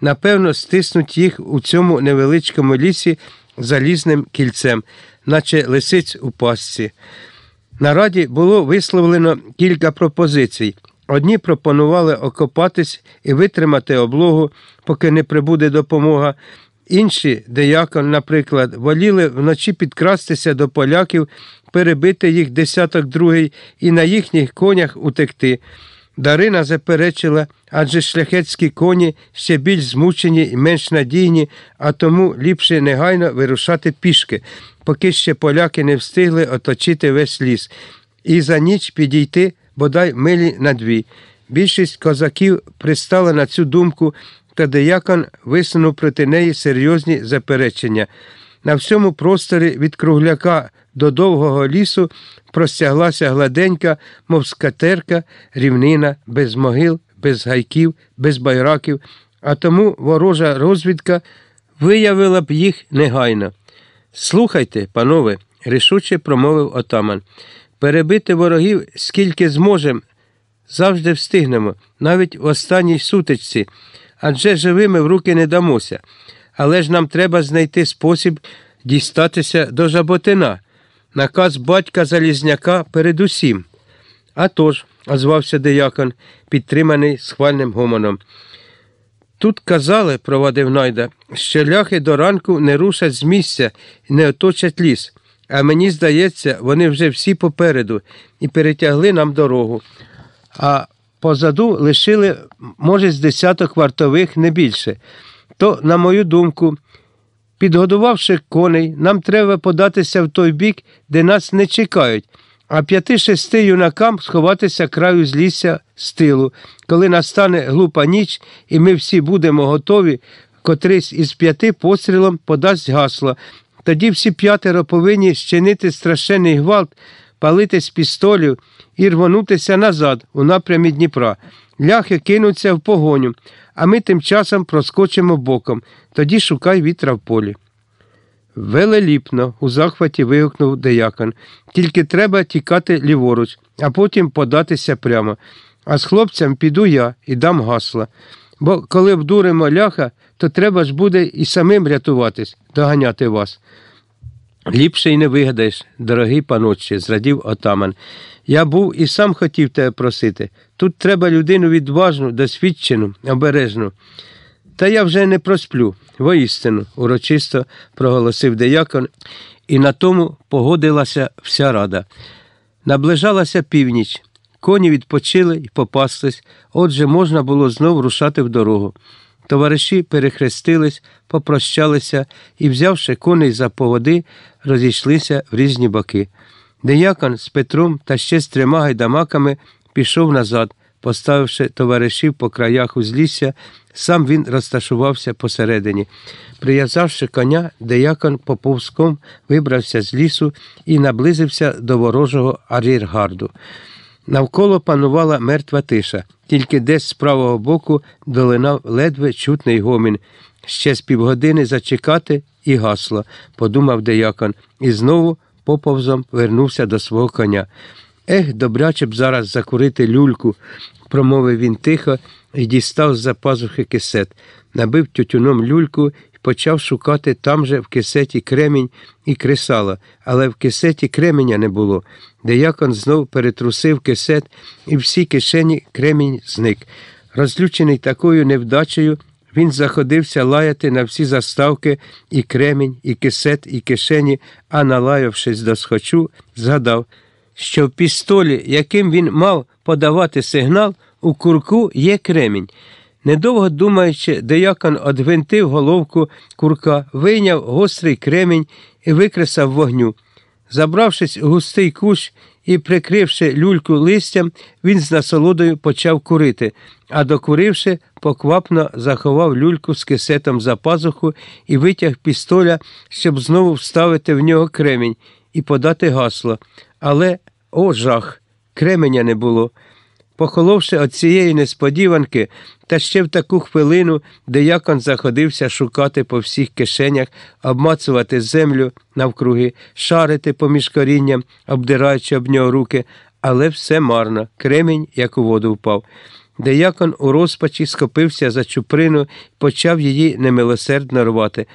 напевно, стиснуть їх у цьому невеличкому лісі залізним кільцем, наче лисиць у пастці. На раді було висловлено кілька пропозицій. Одні пропонували окопатись і витримати облогу, поки не прибуде допомога. Інші, деякон, наприклад, воліли вночі підкрастися до поляків, перебити їх десяток другий і на їхніх конях утекти. Дарина заперечила, адже шляхетські коні ще більш змучені і менш надійні, а тому ліпше негайно вирушати пішки, поки ще поляки не встигли оточити весь ліс, і за ніч підійти бодай милі на дві. Більшість козаків пристала на цю думку, та деякон висунув проти неї серйозні заперечення. На всьому просторі від кругляка до довгого лісу простяглася гладенька, мов скатерка, рівнина, без могил, без гайків, без байраків, а тому ворожа розвідка виявила б їх негайно. Слухайте, панове, рішуче промовив отаман. Перебити ворогів скільки зможемо, завжди встигнемо, навіть в останній сутичці, адже живими в руки не дамося. Але ж нам треба знайти спосіб дістатися до Жаботина. Наказ батька Залізняка передусім. «А тож», – озвався деякон, підтриманий схвальним гомоном. Тут казали, провадив найда, що ляхи до ранку не рушать з місця і не оточать ліс. А мені здається, вони вже всі попереду і перетягли нам дорогу. А позаду лишили, може, з десяток вартових не більше. То, на мою думку, підгодувавши коней, нам треба податися в той бік, де нас не чекають, а п'яти-шести юнакам сховатися краю злісся з тилу, коли настане глупа ніч, і ми всі будемо готові, котрийсь із п'яти пострілом подасть гасло. Тоді всі п'ятеро повинні щинити страшенний гвалт, палити з пістолів і рвонутися назад у напрямі Дніпра. Ляхи кинуться в погоню, а ми тим часом проскочимо боком, тоді шукай вітра в полі. Велеліпно, у захваті вигукнув деякон. Тільки треба тікати ліворуч, а потім податися прямо. А з хлопцям піду я і дам гасла. Бо коли вдуримо ляха, то треба ж буде і самим рятуватись, доганяти вас. Ліпше й не вигадаєш, дорогий панотче, зрадів отаман. Я був і сам хотів тебе просити. Тут треба людину відважну, досвідчену, обережну. Та я вже не просплю, воістину, урочисто проголосив деякон, і на тому погодилася вся рада. Наближалася північ, коні відпочили і попаслись, отже, можна було знов рушати в дорогу. Товариші перехрестились, попрощалися і, взявши коней за поводи, розійшлися в різні боки. Деякон з Петром та ще з трьома гайдамаками пішов назад, поставивши товаришів по краях узлісся, сам він розташувався посередині. Прив'язавши коня, деякон поповзком вибрався з лісу і наблизився до ворожого аріргарду. Навколо панувала мертва тиша, тільки десь з правого боку долинав ледве чутний гомін. Ще з півгодини зачекати і гасло, подумав деякон, і знову поповзом вернувся до свого коня. Ех, добряче б зараз закурити люльку, промовив він тихо і дістав з за пазухи кисет, набив тютюном люльку почав шукати там же в кисеті кремінь і кресало, але в кисеті кременя не було. Деякон знов перетрусив кисет, і всі кишені кремінь зник. Розлючений такою невдачею, він заходився лаяти на всі заставки і кремінь, і кисет, і кишені, а налаявшись до схочу, згадав, що в пістолі, яким він мав подавати сигнал, у курку є кремінь. Недовго думаючи, деякон одвинтив головку курка, вийняв гострий кремінь і викресав вогню. Забравшись у густий кущ і прикривши люльку листям, він з насолодою почав курити, а докуривши, поквапно заховав люльку з кисетом за пазуху і витяг пістоля, щоб знову вставити в нього кремінь і подати гасло. Але, о, жах, кременя не було. Похоловши від цієї несподіванки, та ще в таку хвилину деякон заходився шукати по всіх кишенях, обмацувати землю навкруги, шарити поміж корінням, обдираючи об нього руки, але все марно, кремінь, як у воду впав. Деякон у розпачі схопився за чуприну і почав її немилосердно рвати.